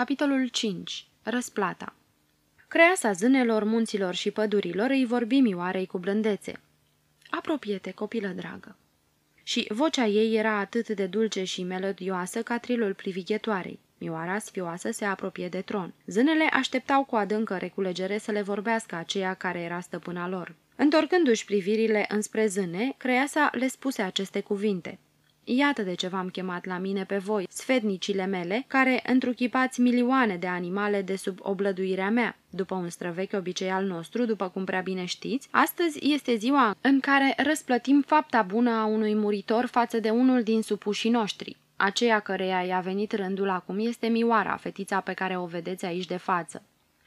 Capitolul 5. Răsplata Creasa zânelor, munților și pădurilor îi vorbi mioarei cu blândețe. Apropie-te, copilă dragă! Și vocea ei era atât de dulce și melodioasă ca trilul privighetoarei. Mioara sfioasă se apropie de tron. Zânele așteptau cu adâncă reculegere să le vorbească aceea care era stăpâna lor. Întorcându-și privirile înspre zâne, Creasa le spuse aceste cuvinte. Iată de ce v-am chemat la mine pe voi, sfednicile mele, care întruchipați milioane de animale de sub oblăduirea mea. După un străvechi obicei al nostru, după cum prea bine știți, astăzi este ziua în care răsplătim fapta bună a unui muritor față de unul din supușii noștri. Aceea căreia i-a venit rândul acum este Mioara, fetița pe care o vedeți aici de față.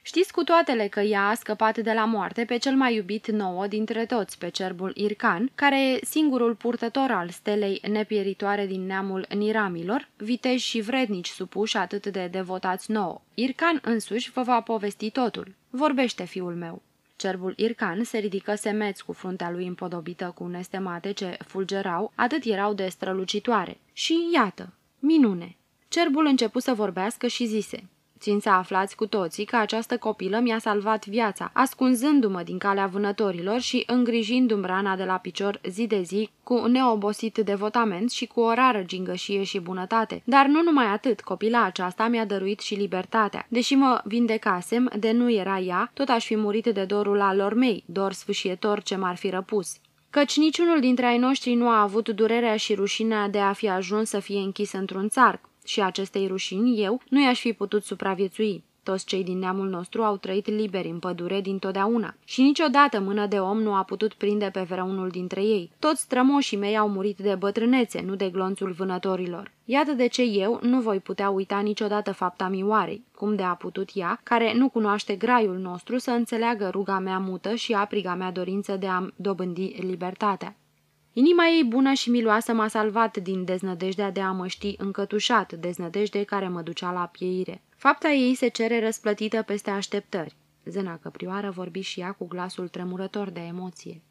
Știți cu toatele că ea a scăpat de la moarte pe cel mai iubit nouă dintre toți, pe cerbul Ircan, care e singurul purtător al stelei nepieritoare din neamul Niramilor, viteji și vrednici supuși atât de devotați nouă. Ircan însuși vă va povesti totul. Vorbește, fiul meu. Cerbul Ircan se ridică semeț cu fruntea lui împodobită cu nestemate ce fulgerau, atât erau de strălucitoare. Și iată, minune! Cerbul începu să vorbească și zise, Țin să aflați cu toții că această copilă mi-a salvat viața, ascunzându-mă din calea vânătorilor și îngrijindu-mi rana de la picior zi de zi cu neobosit devotament și cu o rară gingășie și bunătate. Dar nu numai atât, copila aceasta mi-a dăruit și libertatea. Deși mă vindecasem, de nu era ea, tot aș fi murit de dorul alor mei, dor sfâșietor ce m-ar fi răpus căci niciunul dintre ai noștri nu a avut durerea și rușinea de a fi ajuns să fie închis într-un țarc și acestei rușini eu nu i-aș fi putut supraviețui. Toți cei din neamul nostru au trăit liberi în pădure dintotdeauna și niciodată mână de om nu a putut prinde pe vreunul dintre ei. Toți strămoșii mei au murit de bătrânețe, nu de glonțul vânătorilor. Iată de ce eu nu voi putea uita niciodată fapta mioarei, cum de a putut ea, care nu cunoaște graiul nostru, să înțeleagă ruga mea mută și apriga mea dorință de a dobândi libertatea. Inima ei bună și miloasă m-a salvat din deznădejdea de a mă ști încătușat, deznădejde care mă ducea la pieire. Fapta ei se cere răsplătită peste așteptări. Zâna căprioară vorbi și ea cu glasul tremurător de emoție.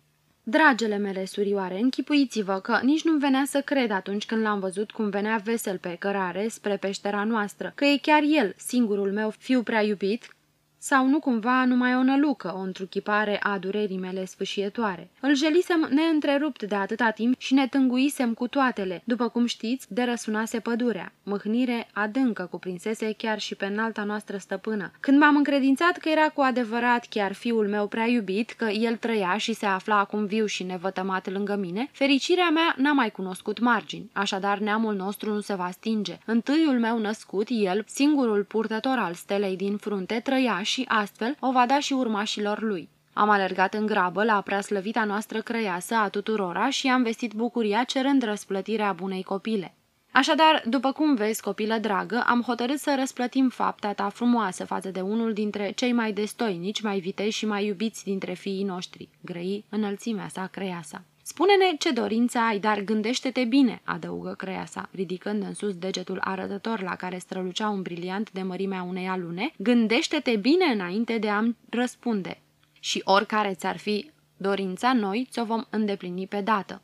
Dragele mele surioare, închipuiți-vă că nici nu venea să cred atunci când l-am văzut cum venea vesel pe cărare spre peștera noastră, că e chiar el, singurul meu fiu prea iubit, sau nu cumva numai o nălucă, o întruchipare a durerii mele sfâșietoare. Îl jelisem neîntrerupt de atâta timp și ne tânguisem cu toatele, după cum știți, de răsunase pădurea. Mâhnire adâncă cuprinsese chiar și pe înalta noastră stăpână. Când m-am încredințat că era cu adevărat chiar fiul meu prea iubit, că el trăia și se afla acum viu și nevătămat lângă mine, fericirea mea n-a mai cunoscut margini, așadar neamul nostru nu se va stinge. Întâiul meu născut, el, singurul purtător al stelei din frunte, trăia și astfel o va da și urmașilor lui. Am alergat în grabă la preaslăvita noastră crăiasă a tuturora și am vestit bucuria cerând răsplătirea bunei copile. Așadar, după cum vezi, copilă dragă, am hotărât să răsplătim fapta ta frumoasă față de unul dintre cei mai destoinici, mai viteși și mai iubiți dintre fiii noștri, grăi înălțimea sa creiasa. Spune-ne ce dorință ai, dar gândește-te bine, adăugă sa, ridicând în sus degetul arătător la care strălucea un briliant de mărimea unei alune, gândește-te bine înainte de a-mi răspunde. Și oricare ți-ar fi dorința, noi ți-o vom îndeplini pe dată.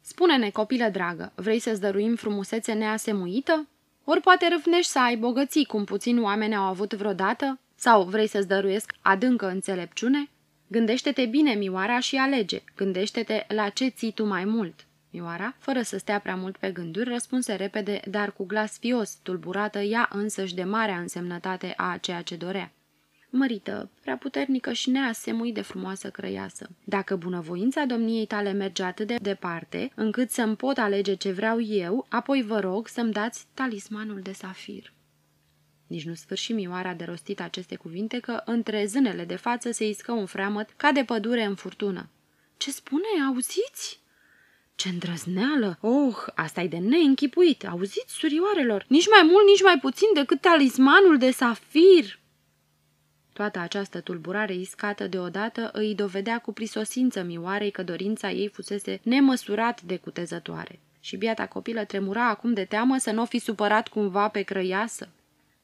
Spune-ne, copilă dragă, vrei să-ți dăruim frumusețe neasemuită? Ori poate râvnești să ai bogății cum puțini oameni au avut vreodată? Sau vrei să-ți dăruiesc adâncă înțelepciune? Gândește-te bine, Mioara, și alege. Gândește-te la ce ții tu mai mult. Mioara, fără să stea prea mult pe gânduri, răspunse repede, dar cu glas fios, tulburată ea însăși de marea însemnătate a ceea ce dorea. Mărită, prea puternică și neasemui de frumoasă crăiasă. Dacă bunăvoința domniei tale merge atât de departe, încât să-mi pot alege ce vreau eu, apoi vă rog să-mi dați talismanul de safir. Nici nu sfârși Mioara de rostit aceste cuvinte că între zânele de față se iscă un freamăt ca de pădure în furtună. Ce spune? Auziți?" Ce îndrăzneală! Oh, asta e de neînchipuit! Auziți, surioarelor? Nici mai mult, nici mai puțin decât talismanul de safir!" Toată această tulburare iscată deodată îi dovedea cu prisosință mioarei că dorința ei fusese nemăsurat de cutezătoare. Și biata copilă tremura acum de teamă să nu fi supărat cumva pe crăiasă.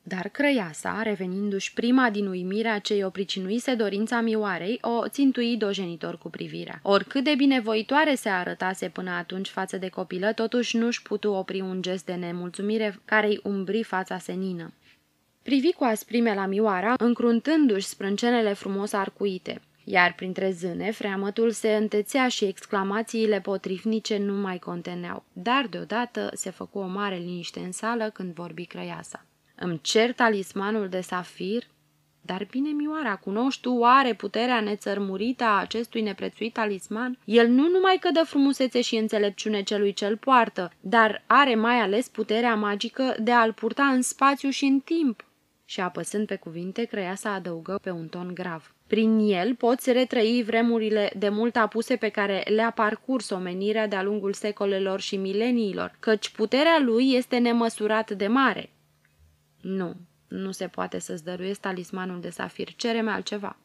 Dar crăiasa, revenindu-și prima din uimirea ce o pricinuise dorința mioarei, o țintui dojenitor cu privirea. Oricât de binevoitoare se arătase până atunci față de copilă, totuși nu-și putu opri un gest de nemulțumire care îi umbri fața senină. Privi cu asprime la Mioara, încruntându-și sprâncenele frumos arcuite. Iar printre zâne, freamătul se întețea și exclamațiile potrivnice nu mai conteneau. Dar deodată se făcu o mare liniște în sală când vorbi crăiasa. Îmi cer talismanul de safir? Dar bine, Mioara, cunoști tu oare puterea nețărmurită a acestui neprețuit talisman? El nu numai că dă frumusețe și înțelepciune celui ce-l poartă, dar are mai ales puterea magică de a-l purta în spațiu și în timp. Și apăsând pe cuvinte, Crăiasa adăugă pe un ton grav. Prin el poți retrăi vremurile de mult apuse pe care le-a parcurs omenirea de-a lungul secolelor și mileniilor, căci puterea lui este nemăsurat de mare. Nu, nu se poate să-ți dăruiesc talismanul de safir, cere-mi altceva.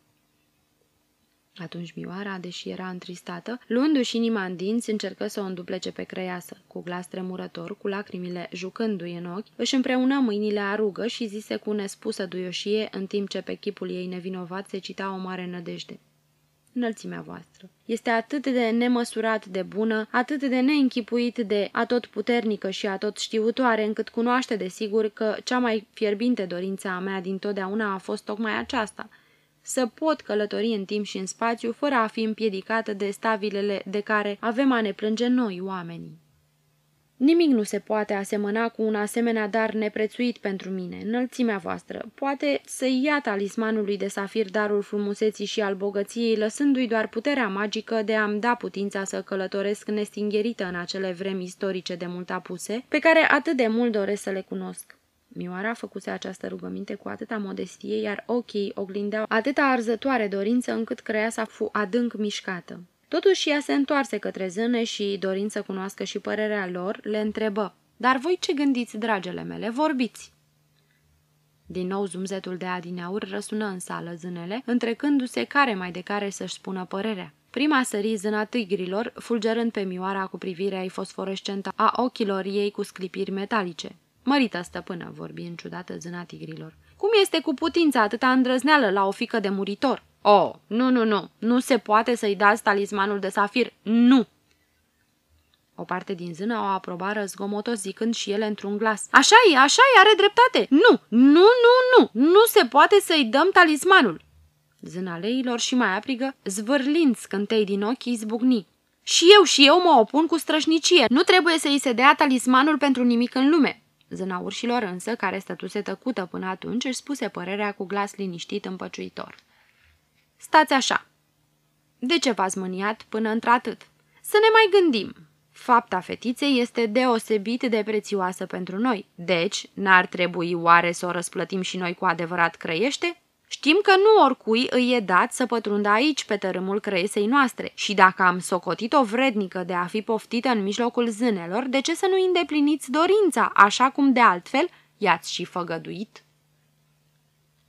Atunci Mioara, deși era întristată, luându-și inima în dinți, încercă să o înduplece pe creiasă. Cu glas tremurător, cu lacrimile jucându-i în ochi, își împreună mâinile a rugă și zise cu nespusă duioșie, în timp ce pe chipul ei nevinovat se cita o mare nădejde. Înălțimea voastră. Este atât de nemăsurat de bună, atât de neînchipuit de atot puternică și atot știutoare, încât cunoaște de sigur că cea mai fierbinte dorință a mea din totdeauna a fost tocmai aceasta – să pot călători în timp și în spațiu fără a fi împiedicată de stabilele de care avem a ne plânge noi, oamenii. Nimic nu se poate asemăna cu un asemenea dar neprețuit pentru mine, înălțimea voastră. Poate să ia talismanului de safir darul frumuseții și al bogăției, lăsându-i doar puterea magică de a-mi da putința să călătoresc nestingherită în acele vremi istorice de mult apuse, pe care atât de mult doresc să le cunosc. Mioara făcuse această rugăminte cu atâta modestie, iar ochii oglindeau atâta arzătoare dorință încât creasa fu adânc mișcată. Totuși ea se întoarse către zâne și, dorind să cunoască și părerea lor, le întrebă. Dar voi ce gândiți, dragele mele? Vorbiți! Din nou zumzetul de adineaur răsună în sală zânele, întrecându-se care mai de care să-și spună părerea. Prima sări zâna tigrilor, fulgerând pe mioara cu privirea ei fosforescentă a ochilor ei cu sclipiri metalice. Mărită stăpână, vorbi în ciudată zâna tigrilor. Cum este cu putința atâta îndrăzneală la o fică de muritor? Oh, nu, nu, nu, nu se poate să-i dați talismanul de safir, nu! O parte din zână o aprobară zgomotos zicând și ele într-un glas. așa e, așa e, are dreptate! Nu, nu, nu, nu, nu se poate să-i dăm talismanul! Zâna leilor și mai aprigă, zvârlind scântei din ochi, izbucni. Și eu, și eu mă opun cu strășnicie. Nu trebuie să-i se dea talismanul pentru nimic în lume. Zâna urșilor însă, care stătuse tăcută până atunci, își spuse părerea cu glas liniștit împăciuitor. Stați așa. De ce v-ați mâniat până într-atât? Să ne mai gândim. Fapta fetiței este deosebit de prețioasă pentru noi, deci n-ar trebui oare să o răsplătim și noi cu adevărat crăiește? Știm că nu oricui îi e dat să pătrundă aici pe tărâmul crăiesei noastre și dacă am socotit-o vrednică de a fi poftită în mijlocul zânelor, de ce să nu îndepliniți dorința, așa cum de altfel i-ați și făgăduit?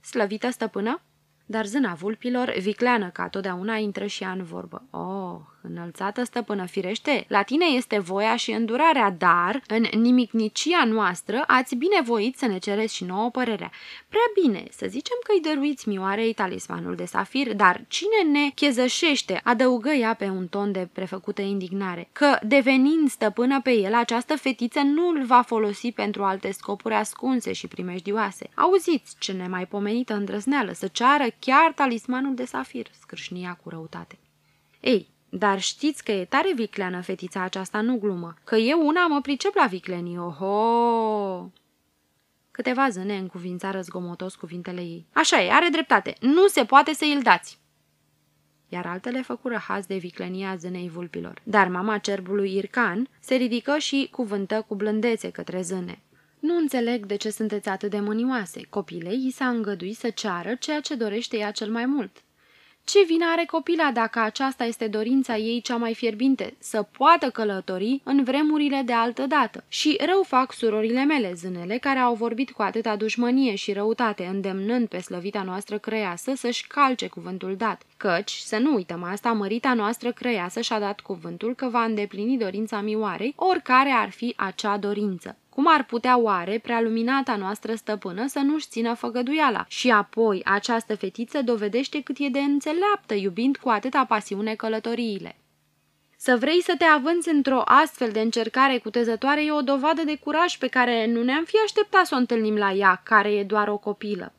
Slăvită stăpână? Dar zâna vulpilor, vicleană ca totdeauna, intră și ea în vorbă. Oh, înălțată stăpână, firește, la tine este voia și îndurarea, dar, în nimicnicia noastră, ați binevoit să ne cereți și nouă părerea. Prea bine, să zicem că îi dăruiți mioarei talismanul de safir, dar cine ne chezășește, adăugă ea pe un ton de prefăcută indignare, că, devenind stăpână pe el, această fetiță nu îl va folosi pentru alte scopuri ascunse și primejdioase. Auziți ce nemaipomenită îndrăzneală să ceară chiar talismanul de safir, scrâșnia cu răutate. Ei, dar știți că e tare vicleană fetița aceasta, nu glumă, că eu una mă pricep la viclenii, oho! Câteva zâne încuvințară zgomotos cuvintele ei. Așa e, are dreptate, nu se poate să îl dați! Iar altele făcură haz de viclenia zânei vulpilor. Dar mama cerbului Ircan se ridică și cuvântă cu blândețe către zâne. Nu înțeleg de ce sunteți atât de mânioase. Copilei i s-a îngăduit să ceară ceea ce dorește ea cel mai mult. Ce vină are copila dacă aceasta este dorința ei cea mai fierbinte, să poată călători în vremurile de altă dată? Și rău fac surorile mele, zânele, care au vorbit cu atâta dușmănie și răutate, îndemnând pe slăvita noastră crăiasă să-și calce cuvântul dat. Căci, să nu uităm asta, mărita noastră crăiasă și-a dat cuvântul că va îndeplini dorința mioarei, oricare ar fi acea dorință. Cum ar putea oare prealuminata noastră stăpână să nu-și țină făgăduiala? Și apoi această fetiță dovedește cât e de înțeleaptă, iubind cu atâta pasiune călătoriile. Să vrei să te avânți într-o astfel de încercare cutezătoare e o dovadă de curaj pe care nu ne-am fi așteptat să o întâlnim la ea, care e doar o copilă.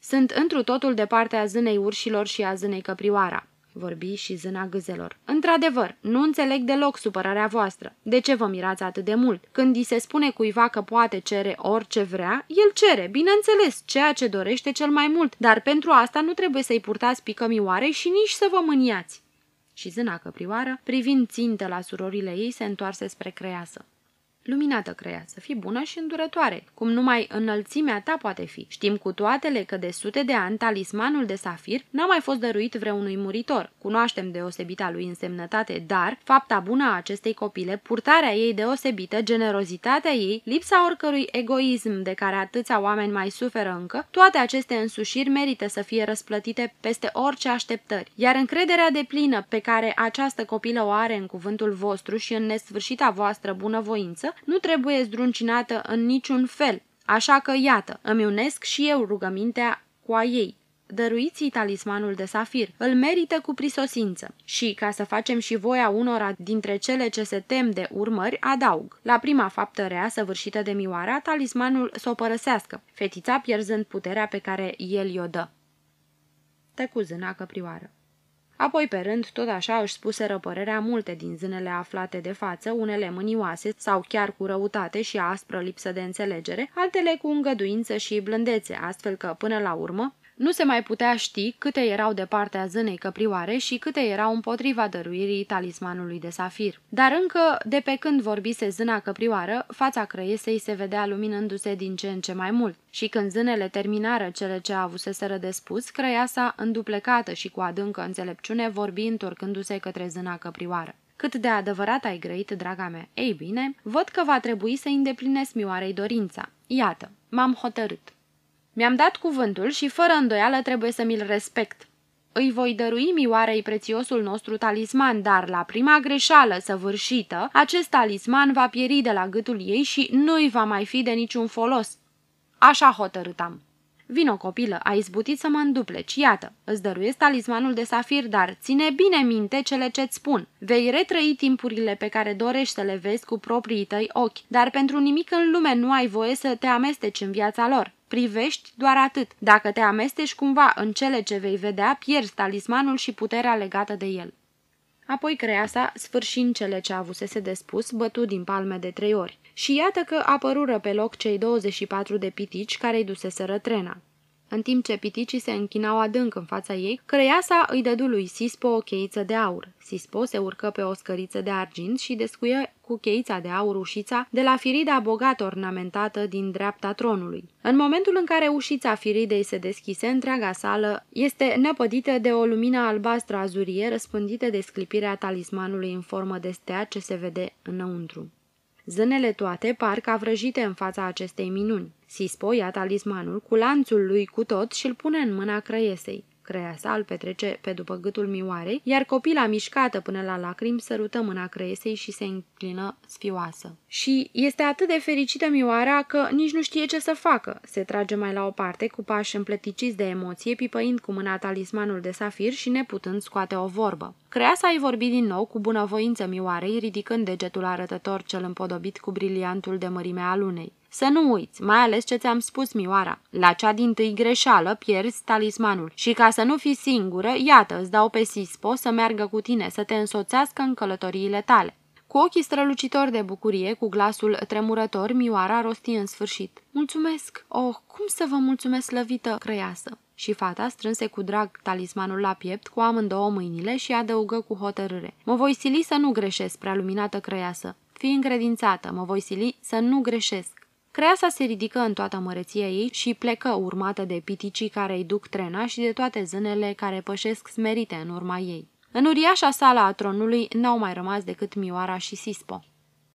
Sunt întru totul de partea zânei urșilor și a zânei căprioara vorbi și zâna gâzelor. Într-adevăr, nu înțeleg deloc supărarea voastră. De ce vă mirați atât de mult? Când îi se spune cuiva că poate cere orice vrea, el cere, bineînțeles, ceea ce dorește cel mai mult, dar pentru asta nu trebuie să-i purtați picămioare și nici să vă mâniați. Și zâna căprioară, privind țintă la surorile ei, se întoarse spre creasă. Luminată crea, să fii bună și îndurătoare, cum numai înălțimea ta poate fi. Știm cu toatele că de sute de ani talismanul de safir n-a mai fost dăruit vreunui muritor. Cunoaștem deosebita lui însemnătate, dar fapta bună a acestei copile, purtarea ei deosebită, generozitatea ei, lipsa oricărui egoism de care atâția oameni mai suferă încă, toate aceste însușiri merită să fie răsplătite peste orice așteptări. Iar încrederea de plină pe care această copilă o are în cuvântul vostru și în nesfârșita voastră bunăvoință, nu trebuie zdruncinată în niciun fel, așa că, iată, îmi unesc și eu rugămintea cu a ei. Dăruiți-i talismanul de safir, îl merită cu prisosință. Și, ca să facem și voia unora dintre cele ce se tem de urmări, adaug. La prima faptă rea săvârșită de Mioara, talismanul să o părăsească, fetița pierzând puterea pe care el i-o dă. Tăcu zâna căprioară. Apoi, pe rând, tot așa își spuse părerea multe din zânele aflate de față, unele mânioase sau chiar cu răutate și aspră lipsă de înțelegere, altele cu îngăduință și blândețe, astfel că, până la urmă, nu se mai putea ști câte erau de partea zânei căprioare și câte erau împotriva dăruirii talismanului de safir. Dar încă, de pe când vorbise zâna căprioară, fața crăiesei se vedea luminându-se din ce în ce mai mult. Și când zânele terminară cele ce avuseseră de spus, crăiasa, înduplecată și cu adâncă înțelepciune, vorbi întorcându-se către zâna căprioară. Cât de adevărat ai grăit, draga mea. Ei bine, văd că va trebui să îndeplinesc mioarei dorința. Iată, m-am hotărât. Mi-am dat cuvântul și fără îndoială trebuie să mi-l respect. Îi voi dărui mioarei prețiosul nostru talisman, dar la prima greșeală săvârșită, acest talisman va pieri de la gâtul ei și nu-i va mai fi de niciun folos. Așa hotărâtam. Vino, copilă, ai izbutit să mă îndupleci. Iată, îți dăruiesc talismanul de safir, dar ține bine minte cele ce-ți spun. Vei retrăi timpurile pe care dorești să le vezi cu proprii tăi ochi, dar pentru nimic în lume nu ai voie să te amesteci în viața lor. Privești doar atât. Dacă te amesteci cumva în cele ce vei vedea, pierzi talismanul și puterea legată de el. Apoi creasa, sfârșind cele ce avusese de spus, bătut din palme de trei ori. Și iată că apărură pe loc cei 24 de pitici care-i duseseră trena. În timp ce piticii se închinau adânc în fața ei, crăiasa îi dădu lui Sispo o cheiță de aur. Sispo se urcă pe o scăriță de argint și descuie cu cheița de aur ușița de la firida bogat ornamentată din dreapta tronului. În momentul în care ușița firidei se deschise, întreaga sală este năpădită de o lumină albastră azurie răspândită de sclipirea talismanului în formă de stea ce se vede înăuntru. Zânele toate par ca vrăjite în fața acestei minuni. Sispo ia talismanul cu lanțul lui cu tot și îl pune în mâna crăiesei. Creasa îl petrece pe după gâtul mioarei, iar copila mișcată până la lacrimi sărută mâna creiesei și se înclină sfioasă. Și este atât de fericită mioara că nici nu știe ce să facă. Se trage mai la o parte cu pași împleticiți de emoție, pipăind cu mâna talismanul de safir și neputând scoate o vorbă. Creasa îi vorbi din nou cu bunăvoință mioarei, ridicând degetul arătător cel împodobit cu briliantul de mărimea lunei. Să nu uiți, mai ales ce ți-am spus, Mioara. La cea din tâi greșeală pierzi talismanul și ca să nu fii singură, iată, îți dau pe Sispo să meargă cu tine, să te însoțească în călătoriile tale. Cu ochii strălucitori de bucurie, cu glasul tremurător, Mioara rosti în sfârșit. Mulțumesc! Oh, cum să vă mulțumesc, slăvită crăiasă! Și fata strânse cu drag talismanul la piept cu amândouă mâinile și adăugă cu hotărâre. Mă voi sili să nu greșesc, prea luminată crăiasă. Fii încredințată, mă voi sili să nu greșesc. Creasa se ridică în toată măreția ei și plecă urmată de piticii care îi duc trena și de toate zânele care pășesc smerite în urma ei. În uriașa sala a tronului n-au mai rămas decât Mioara și Sispo.